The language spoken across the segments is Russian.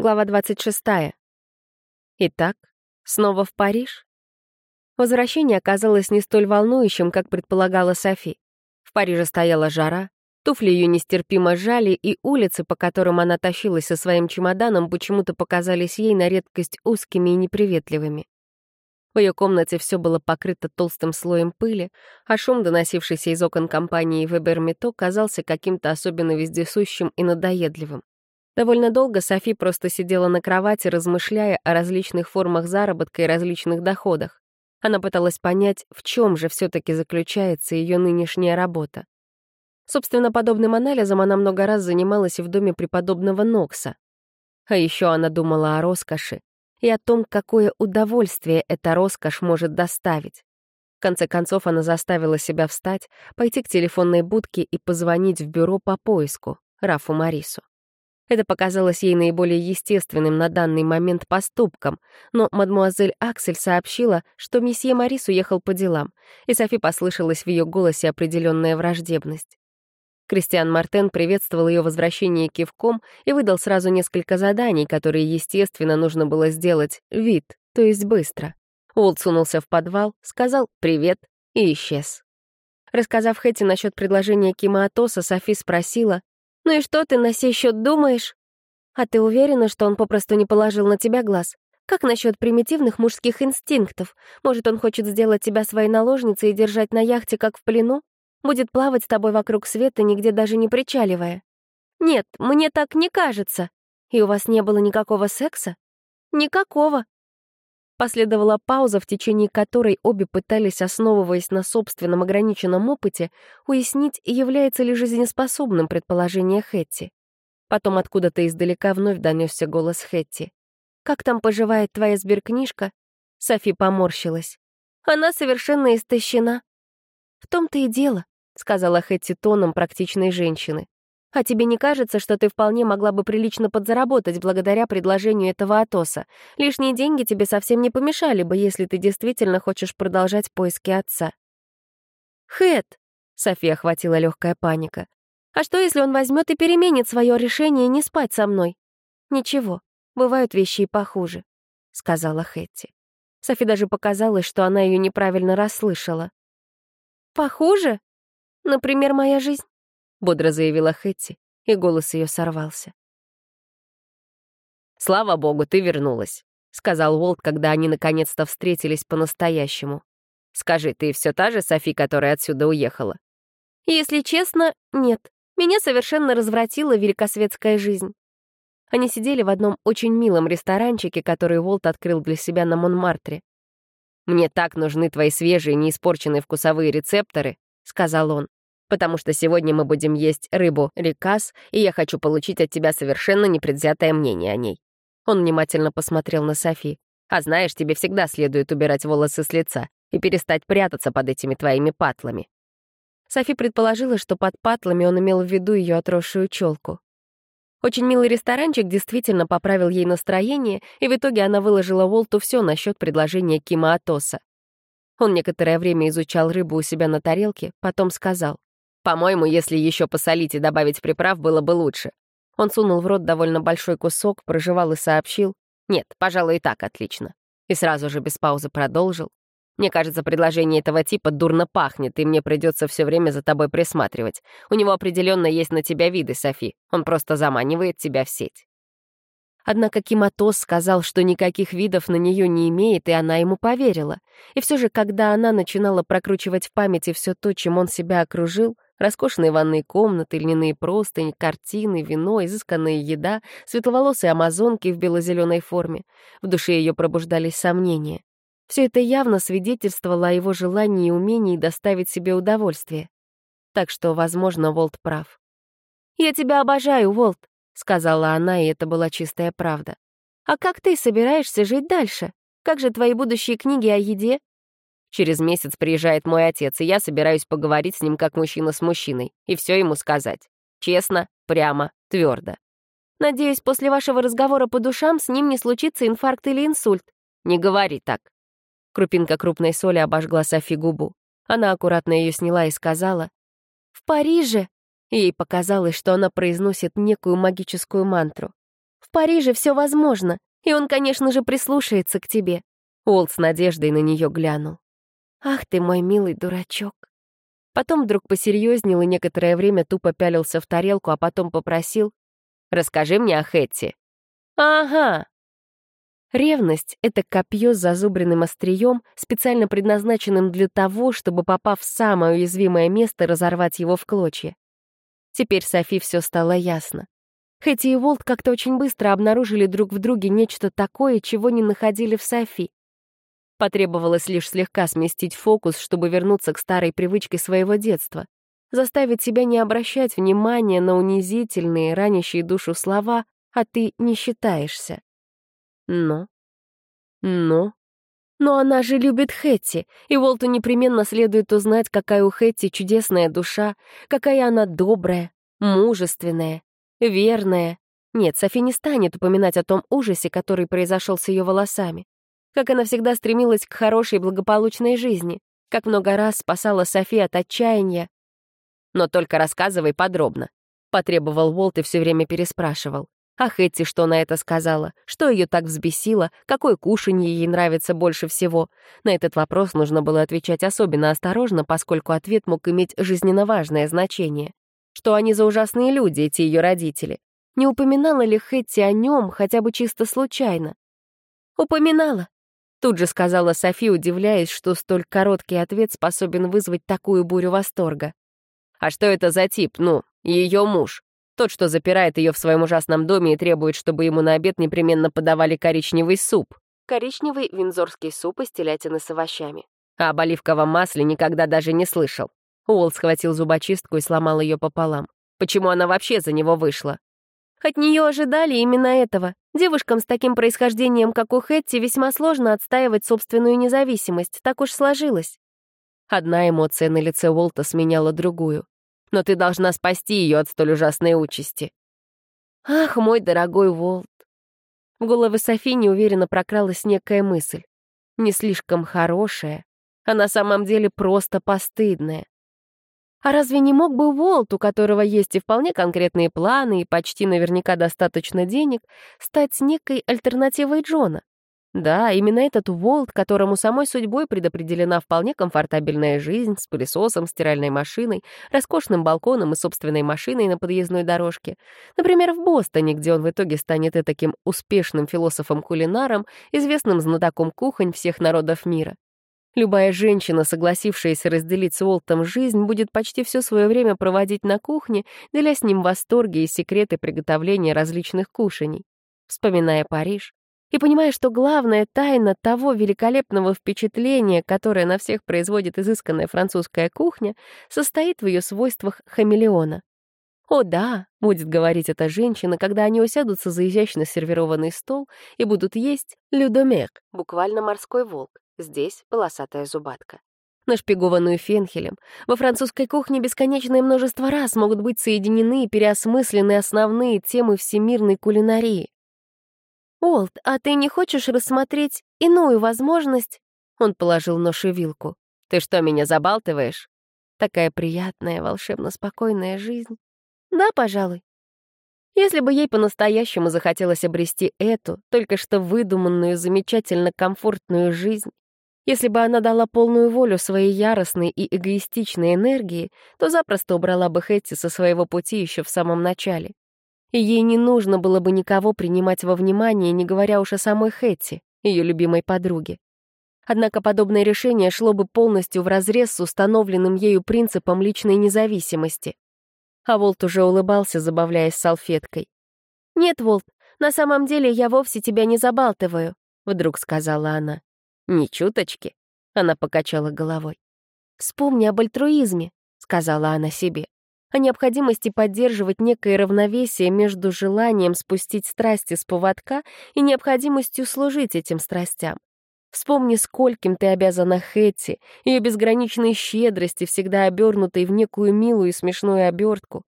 Глава 26. Итак, снова в Париж? Возвращение оказалось не столь волнующим, как предполагала Софи. В Париже стояла жара, туфли ее нестерпимо жали, и улицы, по которым она тащилась со своим чемоданом, почему-то показались ей на редкость узкими и неприветливыми. В ее комнате все было покрыто толстым слоем пыли, а шум, доносившийся из окон компании Вебермито, казался каким-то особенно вездесущим и надоедливым. Довольно долго Софи просто сидела на кровати, размышляя о различных формах заработка и различных доходах. Она пыталась понять, в чем же все-таки заключается ее нынешняя работа. Собственно, подобным анализом она много раз занималась и в доме преподобного Нокса. А еще она думала о роскоши и о том, какое удовольствие эта роскошь может доставить. В конце концов, она заставила себя встать, пойти к телефонной будке и позвонить в бюро по поиску Рафу Марису. Это показалось ей наиболее естественным на данный момент поступком, но мадмуазель Аксель сообщила, что месье Марис уехал по делам, и Софи послышалась в ее голосе определенная враждебность. Кристиан Мартен приветствовал ее возвращение кивком и выдал сразу несколько заданий, которые, естественно, нужно было сделать вид, то есть быстро. Уолт сунулся в подвал, сказал «привет» и исчез. Рассказав Хэти насчет предложения Кима Атоса, Софи спросила, «Ну и что ты на сей счет думаешь?» «А ты уверена, что он попросту не положил на тебя глаз? Как насчет примитивных мужских инстинктов? Может, он хочет сделать тебя своей наложницей и держать на яхте, как в плену? Будет плавать с тобой вокруг света, нигде даже не причаливая?» «Нет, мне так не кажется. И у вас не было никакого секса?» «Никакого», Последовала пауза, в течение которой обе пытались, основываясь на собственном ограниченном опыте, уяснить, является ли жизнеспособным предположение Хэтти. Потом откуда-то издалека вновь донесся голос Хэтти. «Как там поживает твоя сберкнижка?» Софи поморщилась. «Она совершенно истощена». «В том-то и дело», — сказала Хэтти тоном практичной женщины. А тебе не кажется, что ты вполне могла бы прилично подзаработать благодаря предложению этого Атоса? Лишние деньги тебе совсем не помешали бы, если ты действительно хочешь продолжать поиски отца. Хэт, София охватила легкая паника. А что, если он возьмет и переменит свое решение не спать со мной? Ничего, бывают вещи и похуже, сказала Хэтти. Софи даже показалось, что она ее неправильно расслышала. Похуже? Например, моя жизнь? — бодро заявила Хэтти, и голос ее сорвался. «Слава богу, ты вернулась», — сказал Уолт, когда они наконец-то встретились по-настоящему. «Скажи, ты все та же Софи, которая отсюда уехала?» «Если честно, нет. Меня совершенно развратила великосветская жизнь». Они сидели в одном очень милом ресторанчике, который Уолт открыл для себя на Монмартре. «Мне так нужны твои свежие, неиспорченные вкусовые рецепторы», — сказал он потому что сегодня мы будем есть рыбу рикас, и я хочу получить от тебя совершенно непредвзятое мнение о ней». Он внимательно посмотрел на Софи. «А знаешь, тебе всегда следует убирать волосы с лица и перестать прятаться под этими твоими патлами». Софи предположила, что под патлами он имел в виду ее отросшую челку. Очень милый ресторанчик действительно поправил ей настроение, и в итоге она выложила Волту все насчет предложения Кима Атоса. Он некоторое время изучал рыбу у себя на тарелке, потом сказал. По-моему, если еще посолить и добавить приправ, было бы лучше. Он сунул в рот довольно большой кусок, прожевал и сообщил. Нет, пожалуй, и так отлично. И сразу же без паузы продолжил. Мне кажется, предложение этого типа дурно пахнет, и мне придется все время за тобой присматривать. У него определенно есть на тебя виды, Софи. Он просто заманивает тебя в сеть. Однако Киматос сказал, что никаких видов на нее не имеет, и она ему поверила. И все же, когда она начинала прокручивать в памяти все то, чем он себя окружил, Роскошные ванные комнаты, льняные простыни, картины, вино, изысканная еда, светловолосые амазонки в бело-зеленой форме. В душе ее пробуждались сомнения. Все это явно свидетельствовало о его желании и умении доставить себе удовольствие. Так что, возможно, Волт прав. «Я тебя обожаю, Волт», — сказала она, и это была чистая правда. «А как ты собираешься жить дальше? Как же твои будущие книги о еде? Через месяц приезжает мой отец, и я собираюсь поговорить с ним как мужчина с мужчиной и все ему сказать. Честно, прямо, твердо. Надеюсь, после вашего разговора по душам с ним не случится инфаркт или инсульт. Не говори так. Крупинка крупной соли обожгла Софи губу. Она аккуратно ее сняла и сказала. «В Париже!» Ей показалось, что она произносит некую магическую мантру. В Париже все возможно, и он, конечно же, прислушается к тебе». Уолт с надеждой на нее глянул. «Ах ты мой милый дурачок». Потом вдруг посерьезнел и некоторое время тупо пялился в тарелку, а потом попросил «Расскажи мне о Хэтти». «Ага». Ревность — это копье с зазубренным острием, специально предназначенным для того, чтобы, попав в самое уязвимое место, разорвать его в клочья. Теперь Софи все стало ясно. Хэти и Волт как-то очень быстро обнаружили друг в друге нечто такое, чего не находили в Софи. Потребовалось лишь слегка сместить фокус, чтобы вернуться к старой привычке своего детства, заставить себя не обращать внимания на унизительные, ранящие душу слова «а ты не считаешься». Но... Но... Но она же любит Хэтти, и Волту непременно следует узнать, какая у Хэтти чудесная душа, какая она добрая, мужественная, верная. Нет, Софи не станет упоминать о том ужасе, который произошел с ее волосами как она всегда стремилась к хорошей благополучной жизни, как много раз спасала Софи от отчаяния. «Но только рассказывай подробно», — потребовал Уолт и все время переспрашивал. А Хэтти что на это сказала? Что ее так взбесило? Какое кушанье ей нравится больше всего? На этот вопрос нужно было отвечать особенно осторожно, поскольку ответ мог иметь жизненно важное значение. Что они за ужасные люди, эти ее родители? Не упоминала ли Хэтти о нем хотя бы чисто случайно? «Упоминала», Тут же сказала Софи, удивляясь, что столь короткий ответ способен вызвать такую бурю восторга. «А что это за тип, ну, ее муж? Тот, что запирает ее в своем ужасном доме и требует, чтобы ему на обед непременно подавали коричневый суп». Коричневый винзорский суп из телятины с овощами. А об оливковом масле никогда даже не слышал. Уолл схватил зубочистку и сломал ее пополам. Почему она вообще за него вышла? От нее ожидали именно этого. Девушкам с таким происхождением, как у Хэтти, весьма сложно отстаивать собственную независимость, так уж сложилось. Одна эмоция на лице Уолта сменяла другую. Но ты должна спасти ее от столь ужасной участи. Ах, мой дорогой Уолт. В головы Софи неуверенно прокралась некая мысль. Не слишком хорошая, а на самом деле просто постыдная. А разве не мог бы Уолт, у которого есть и вполне конкретные планы, и почти наверняка достаточно денег, стать некой альтернативой Джона? Да, именно этот Уолт, которому самой судьбой предопределена вполне комфортабельная жизнь с пылесосом, стиральной машиной, роскошным балконом и собственной машиной на подъездной дорожке. Например, в Бостоне, где он в итоге станет таким успешным философом-кулинаром, известным знатоком кухонь всех народов мира. Любая женщина, согласившаяся разделить с Уолтом жизнь, будет почти все свое время проводить на кухне, деля с ним восторги и секреты приготовления различных кушаний. Вспоминая Париж, и понимая, что главная тайна того великолепного впечатления, которое на всех производит изысканная французская кухня, состоит в ее свойствах хамелеона. «О да», — будет говорить эта женщина, когда они усядутся за изящно сервированный стол и будут есть «людомек», буквально «морской волк», Здесь полосатая зубатка. Нашпигованную фенхелем, во французской кухне бесконечное множество раз могут быть соединены и переосмыслены основные темы всемирной кулинарии. «Олд, а ты не хочешь рассмотреть иную возможность?» Он положил нож и вилку. «Ты что, меня забалтываешь?» Такая приятная, волшебно спокойная жизнь. «Да, пожалуй». Если бы ей по-настоящему захотелось обрести эту, только что выдуманную, замечательно комфортную жизнь, если бы она дала полную волю своей яростной и эгоистичной энергии, то запросто убрала бы Хэтти со своего пути еще в самом начале. И ей не нужно было бы никого принимать во внимание, не говоря уж о самой Хэтти, ее любимой подруге. Однако подобное решение шло бы полностью вразрез с установленным ею принципом личной независимости. А Волт уже улыбался, забавляясь салфеткой. «Нет, Волт, на самом деле я вовсе тебя не забалтываю», — вдруг сказала она. «Ни чуточки», — она покачала головой. «Вспомни об альтруизме», — сказала она себе, «о необходимости поддерживать некое равновесие между желанием спустить страсти с поводка и необходимостью служить этим страстям. Вспомни, скольким ты обязана Хэтти, ее безграничной щедрости, всегда обернутой в некую милую и смешную обертку.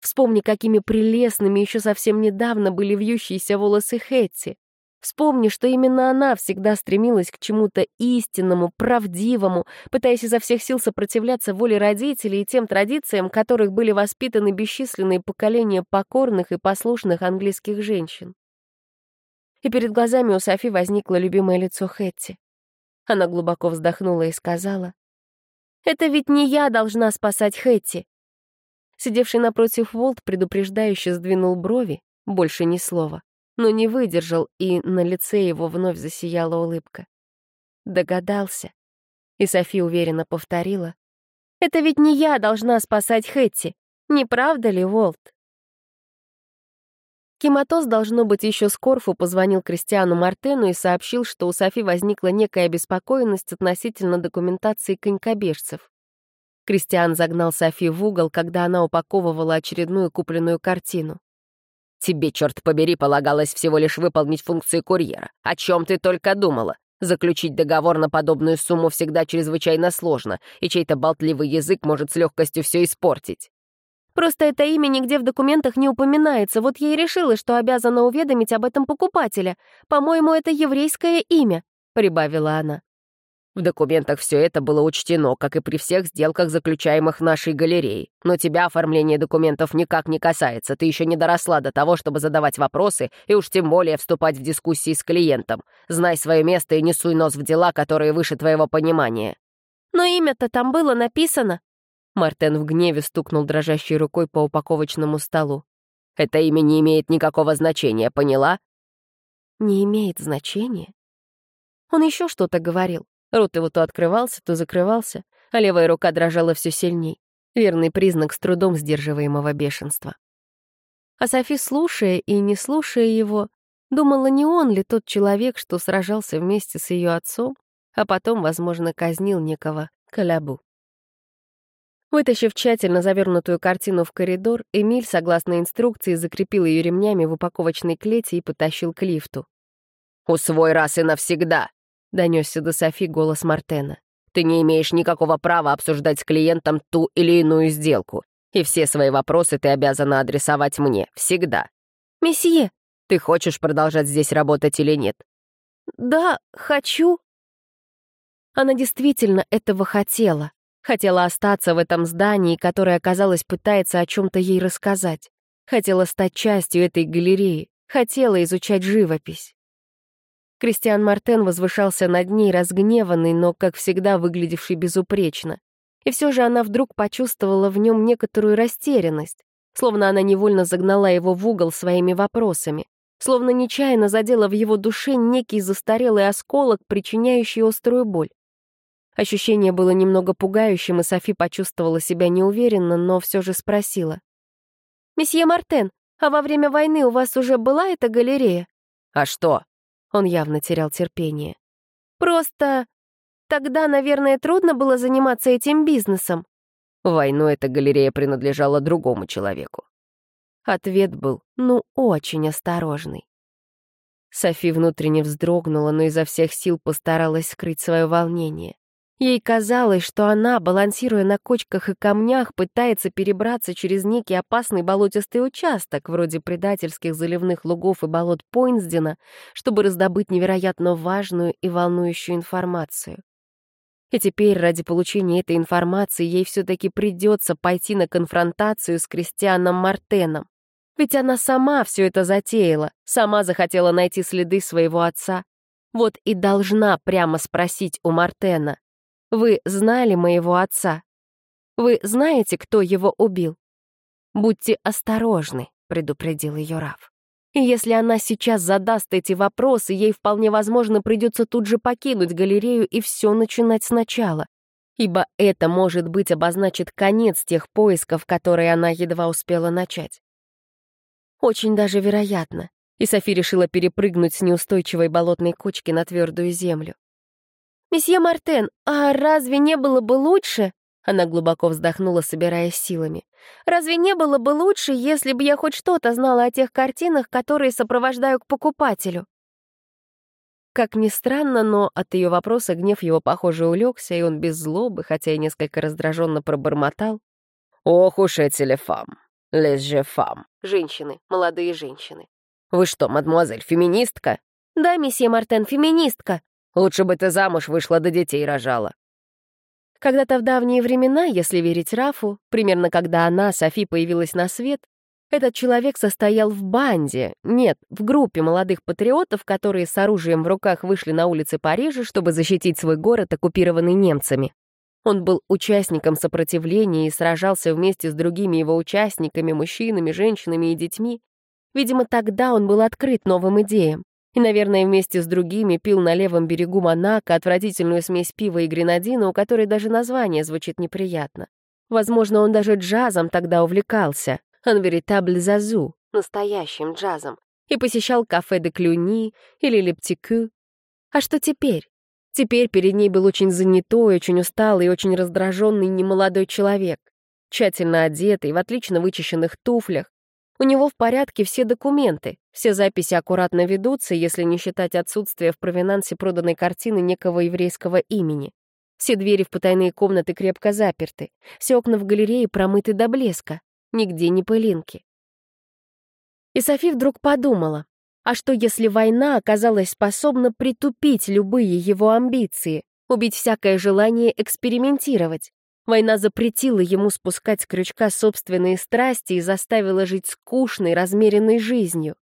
Вспомни, какими прелестными еще совсем недавно были вьющиеся волосы Хэтти. Вспомни, что именно она всегда стремилась к чему-то истинному, правдивому, пытаясь изо всех сил сопротивляться воле родителей и тем традициям, которых были воспитаны бесчисленные поколения покорных и послушных английских женщин. и перед глазами у Софи возникло любимое лицо Хэтти. Она глубоко вздохнула и сказала, «Это ведь не я должна спасать Хэтти». Сидевший напротив Волт предупреждающе сдвинул брови, больше ни слова, но не выдержал, и на лице его вновь засияла улыбка. Догадался. И Софи уверенно повторила, «Это ведь не я должна спасать Хэтти, не правда ли, Волт?» Кематоз, должно быть, еще с Корфу позвонил Кристиану Мартену и сообщил, что у Софи возникла некая обеспокоенность относительно документации конькобежцев. Кристиан загнал Софи в угол, когда она упаковывала очередную купленную картину. «Тебе, черт побери, полагалось всего лишь выполнить функции курьера. О чем ты только думала? Заключить договор на подобную сумму всегда чрезвычайно сложно, и чей-то болтливый язык может с легкостью все испортить. Просто это имя нигде в документах не упоминается, вот я и решила, что обязана уведомить об этом покупателя. По-моему, это еврейское имя», — прибавила она. В документах все это было учтено, как и при всех сделках, заключаемых нашей галереей. Но тебя оформление документов никак не касается. Ты еще не доросла до того, чтобы задавать вопросы и уж тем более вступать в дискуссии с клиентом. Знай свое место и не суй нос в дела, которые выше твоего понимания. Но имя-то там было написано. Мартен в гневе стукнул дрожащей рукой по упаковочному столу. «Это имя не имеет никакого значения, поняла?» «Не имеет значения?» Он еще что-то говорил. Рот его то открывался, то закрывался, а левая рука дрожала все сильней. Верный признак с трудом сдерживаемого бешенства. А Софи, слушая и не слушая его, думала, не он ли тот человек, что сражался вместе с ее отцом, а потом, возможно, казнил некого Калябу. Вытащив тщательно завернутую картину в коридор, Эмиль, согласно инструкции, закрепил ее ремнями в упаковочной клете и потащил к лифту. «Усвой раз и навсегда!» — донесся до Софи голос Мартена. «Ты не имеешь никакого права обсуждать с клиентом ту или иную сделку, и все свои вопросы ты обязана адресовать мне, всегда». «Месье!» «Ты хочешь продолжать здесь работать или нет?» «Да, хочу». Она действительно этого хотела. Хотела остаться в этом здании, которое, казалось, пытается о чем-то ей рассказать. Хотела стать частью этой галереи. Хотела изучать живопись. Кристиан Мартен возвышался над ней, разгневанный, но, как всегда, выглядевший безупречно. И все же она вдруг почувствовала в нем некоторую растерянность, словно она невольно загнала его в угол своими вопросами, словно нечаянно задела в его душе некий застарелый осколок, причиняющий острую боль. Ощущение было немного пугающим, и Софи почувствовала себя неуверенно, но все же спросила. «Месье Мартен, а во время войны у вас уже была эта галерея?» «А что?» Он явно терял терпение. «Просто... Тогда, наверное, трудно было заниматься этим бизнесом». В войну эта галерея принадлежала другому человеку. Ответ был, ну, очень осторожный. Софи внутренне вздрогнула, но изо всех сил постаралась скрыть свое волнение. Ей казалось, что она, балансируя на кочках и камнях, пытается перебраться через некий опасный болотистый участок, вроде предательских заливных лугов и болот Пойнсдена, чтобы раздобыть невероятно важную и волнующую информацию. И теперь ради получения этой информации ей все-таки придется пойти на конфронтацию с Кристианом Мартеном. Ведь она сама все это затеяла, сама захотела найти следы своего отца. Вот и должна прямо спросить у Мартена, вы знали моего отца. Вы знаете, кто его убил? Будьте осторожны, предупредил ее Раф. И если она сейчас задаст эти вопросы, ей вполне возможно придется тут же покинуть галерею и все начинать сначала. Ибо это, может быть, обозначит конец тех поисков, которые она едва успела начать. Очень даже вероятно. И Софи решила перепрыгнуть с неустойчивой болотной кочки на твердую землю. «Месье Мартен, а разве не было бы лучше?» Она глубоко вздохнула, собираясь силами. «Разве не было бы лучше, если бы я хоть что-то знала о тех картинах, которые сопровождаю к покупателю?» Как ни странно, но от ее вопроса гнев его, похоже, улегся, и он без злобы, хотя и несколько раздраженно пробормотал. «Ох уж эти лефам! Лес фам!» Женщины, молодые женщины. «Вы что, мадемуазель, феминистка?» «Да, месье Мартен, феминистка», Лучше бы ты замуж вышла, да детей рожала». Когда-то в давние времена, если верить Рафу, примерно когда она, Софи, появилась на свет, Этот человек состоял в банде, нет, в группе молодых патриотов, которые с оружием в руках вышли на улицы Парижа, чтобы защитить свой город, оккупированный немцами. Он был участником сопротивления и сражался вместе с другими его участниками, мужчинами, женщинами и детьми. Видимо, тогда он был открыт новым идеям. И, наверное, вместе с другими пил на левом берегу Монако отвратительную смесь пива и гренадина, у которой даже название звучит неприятно. Возможно, он даже джазом тогда увлекался, «Анверитабль Зазу», настоящим джазом, и посещал кафе де Клюни или Лептикю. А что теперь? Теперь перед ней был очень занятой, очень усталый и очень раздраженный немолодой человек, тщательно одетый, в отлично вычищенных туфлях. У него в порядке все документы, все записи аккуратно ведутся, если не считать отсутствия в провинансе проданной картины некого еврейского имени. Все двери в потайные комнаты крепко заперты, все окна в галерее промыты до блеска нигде не пылинки. И Софи вдруг подумала, а что если война оказалась способна притупить любые его амбиции, убить всякое желание экспериментировать? Война запретила ему спускать с крючка собственные страсти и заставила жить скучной, размеренной жизнью.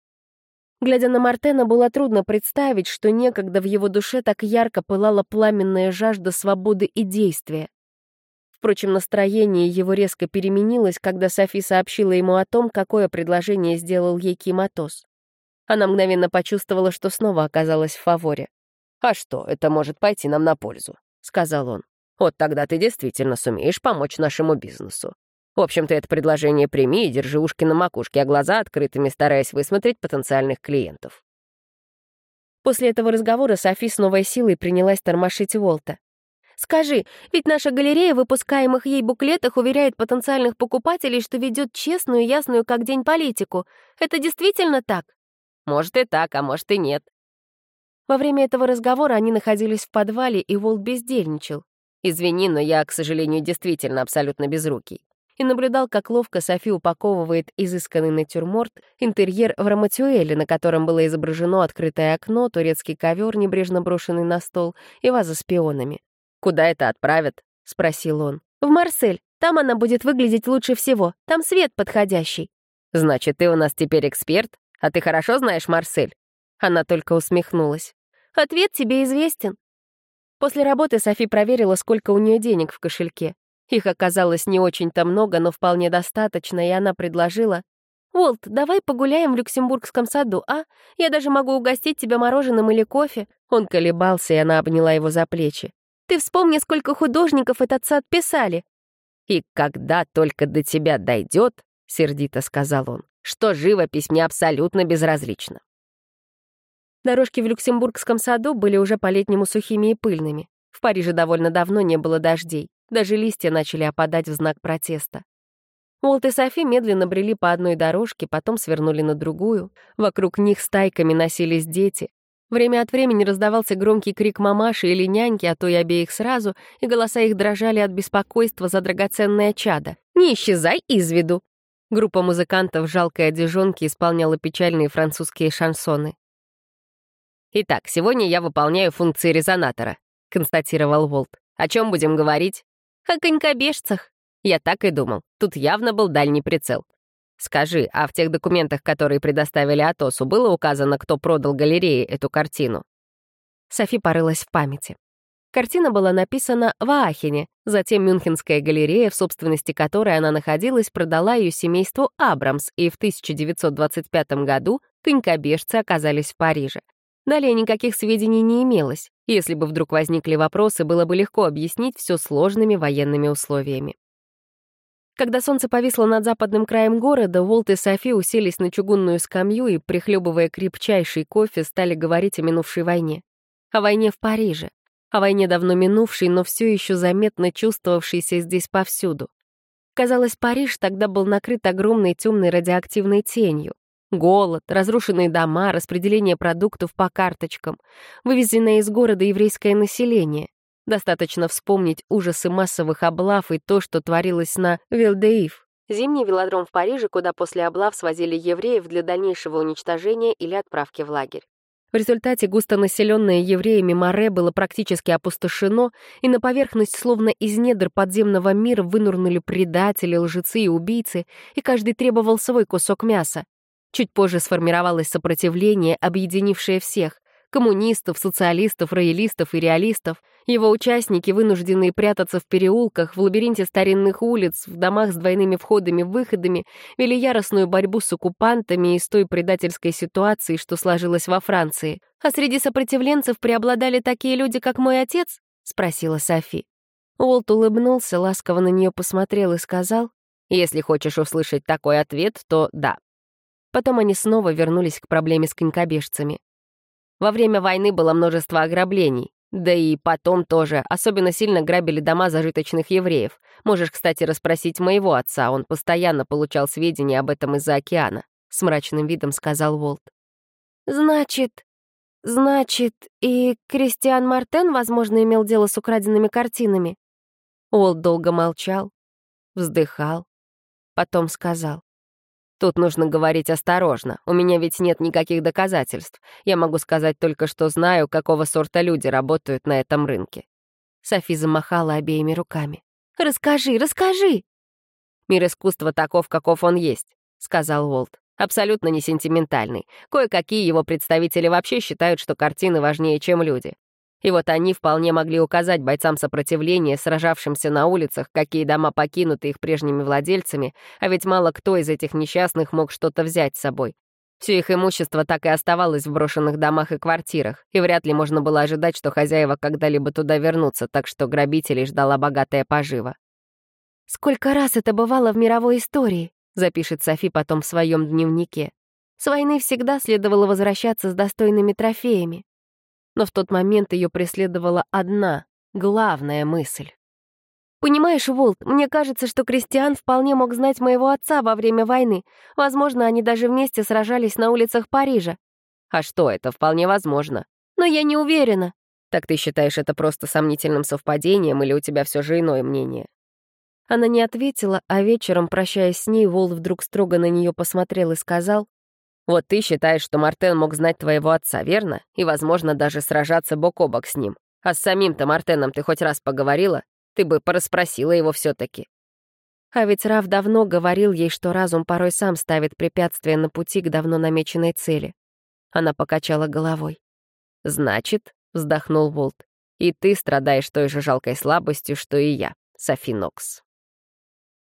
Глядя на Мартена, было трудно представить, что некогда в его душе так ярко пылала пламенная жажда свободы и действия. Впрочем, настроение его резко переменилось, когда Софи сообщила ему о том, какое предложение сделал ей Киматос. Она мгновенно почувствовала, что снова оказалась в фаворе. «А что, это может пойти нам на пользу», — сказал он. «Вот тогда ты действительно сумеешь помочь нашему бизнесу. В общем, ты это предложение прими и держи ушки на макушке, а глаза открытыми, стараясь высмотреть потенциальных клиентов». После этого разговора Софи с новой силой принялась тормошить Уолта. Скажи, ведь наша галерея в выпускаемых ей буклетах уверяет потенциальных покупателей, что ведет честную, ясную как день политику. Это действительно так? Может и так, а может и нет. Во время этого разговора они находились в подвале, и Волт бездельничал. «Извини, но я, к сожалению, действительно абсолютно безрукий». И наблюдал, как ловко Софи упаковывает изысканный натюрморт, интерьер в раматюэле, на котором было изображено открытое окно, турецкий ковер, небрежно брошенный на стол, и ваза с пионами. «Куда это отправят?» — спросил он. «В Марсель. Там она будет выглядеть лучше всего. Там свет подходящий». «Значит, ты у нас теперь эксперт? А ты хорошо знаешь Марсель?» Она только усмехнулась. «Ответ тебе известен». После работы Софи проверила, сколько у нее денег в кошельке. Их оказалось не очень-то много, но вполне достаточно, и она предложила «Уолт, давай погуляем в Люксембургском саду, а? Я даже могу угостить тебя мороженым или кофе». Он колебался, и она обняла его за плечи. Ты вспомни, сколько художников этот сад писали». «И когда только до тебя дойдет, — сердито сказал он, — что живопись мне абсолютно безразлична». Дорожки в Люксембургском саду были уже по-летнему сухими и пыльными. В Париже довольно давно не было дождей. Даже листья начали опадать в знак протеста. Уолт и Софи медленно брели по одной дорожке, потом свернули на другую. Вокруг них стайками носились дети. Время от времени раздавался громкий крик мамаши или няньки, а то и обеих сразу, и голоса их дрожали от беспокойства за драгоценное чадо. «Не исчезай из виду!» Группа музыкантов жалкой одежонки исполняла печальные французские шансоны. «Итак, сегодня я выполняю функции резонатора», — констатировал Волт. «О чем будем говорить?» «О конькобежцах». Я так и думал. Тут явно был дальний прицел. Скажи, а в тех документах, которые предоставили Атосу, было указано, кто продал галерее эту картину?» Софи порылась в памяти. Картина была написана в Аахене, затем Мюнхенская галерея, в собственности которой она находилась, продала ее семейству Абрамс, и в 1925 году тынькобежцы оказались в Париже. Далее никаких сведений не имелось. Если бы вдруг возникли вопросы, было бы легко объяснить все сложными военными условиями. Когда солнце повисло над западным краем города, Уолт и Софи уселись на чугунную скамью и, прихлебывая крепчайший кофе, стали говорить о минувшей войне. О войне в Париже. О войне давно минувшей, но все еще заметно чувствовавшейся здесь повсюду. Казалось, Париж тогда был накрыт огромной темной радиоактивной тенью. Голод, разрушенные дома, распределение продуктов по карточкам, вывезенное из города еврейское население, Достаточно вспомнить ужасы массовых облав и то, что творилось на Вилдеив, зимний велодром в Париже, куда после облав свозили евреев для дальнейшего уничтожения или отправки в лагерь. В результате густонаселенное евреями море было практически опустошено, и на поверхность словно из недр подземного мира вынурнули предатели, лжецы и убийцы, и каждый требовал свой кусок мяса. Чуть позже сформировалось сопротивление, объединившее всех — коммунистов, социалистов, роялистов и реалистов. Его участники, вынужденные прятаться в переулках, в лабиринте старинных улиц, в домах с двойными входами-выходами, вели яростную борьбу с оккупантами и с той предательской ситуацией, что сложилась во Франции. «А среди сопротивленцев преобладали такие люди, как мой отец?» — спросила Софи. Уолт улыбнулся, ласково на нее посмотрел и сказал, «Если хочешь услышать такой ответ, то да, Потом они снова вернулись к проблеме с конькобежцами. Во время войны было множество ограблений. Да и потом тоже. Особенно сильно грабили дома зажиточных евреев. Можешь, кстати, расспросить моего отца. Он постоянно получал сведения об этом из-за океана. С мрачным видом сказал Волт. «Значит, значит, и Кристиан Мартен, возможно, имел дело с украденными картинами?» Уолт долго молчал, вздыхал, потом сказал. Тут нужно говорить осторожно. У меня ведь нет никаких доказательств. Я могу сказать только, что знаю, какого сорта люди работают на этом рынке». Софи замахала обеими руками. «Расскажи, расскажи!» «Мир искусства таков, каков он есть», — сказал Уолт. «Абсолютно не сентиментальный. Кое-какие его представители вообще считают, что картины важнее, чем люди. И вот они вполне могли указать бойцам сопротивления, сражавшимся на улицах, какие дома покинуты их прежними владельцами, а ведь мало кто из этих несчастных мог что-то взять с собой. Все их имущество так и оставалось в брошенных домах и квартирах, и вряд ли можно было ожидать, что хозяева когда-либо туда вернутся, так что грабителей ждала богатая пожива. «Сколько раз это бывало в мировой истории», — запишет Софи потом в своем дневнике. «С войны всегда следовало возвращаться с достойными трофеями но в тот момент ее преследовала одна, главная мысль. «Понимаешь, Волт, мне кажется, что Кристиан вполне мог знать моего отца во время войны. Возможно, они даже вместе сражались на улицах Парижа». «А что, это вполне возможно». «Но я не уверена». «Так ты считаешь это просто сомнительным совпадением или у тебя все же иное мнение?» Она не ответила, а вечером, прощаясь с ней, Волт вдруг строго на нее посмотрел и сказал, вот ты считаешь, что Мартен мог знать твоего отца, верно? И, возможно, даже сражаться бок о бок с ним. А с самим-то Мартеном ты хоть раз поговорила? Ты бы порасспросила его все таки А ведь Раф давно говорил ей, что разум порой сам ставит препятствия на пути к давно намеченной цели. Она покачала головой. «Значит», — вздохнул Волт, — «и ты страдаешь той же жалкой слабостью, что и я, Софи Нокс».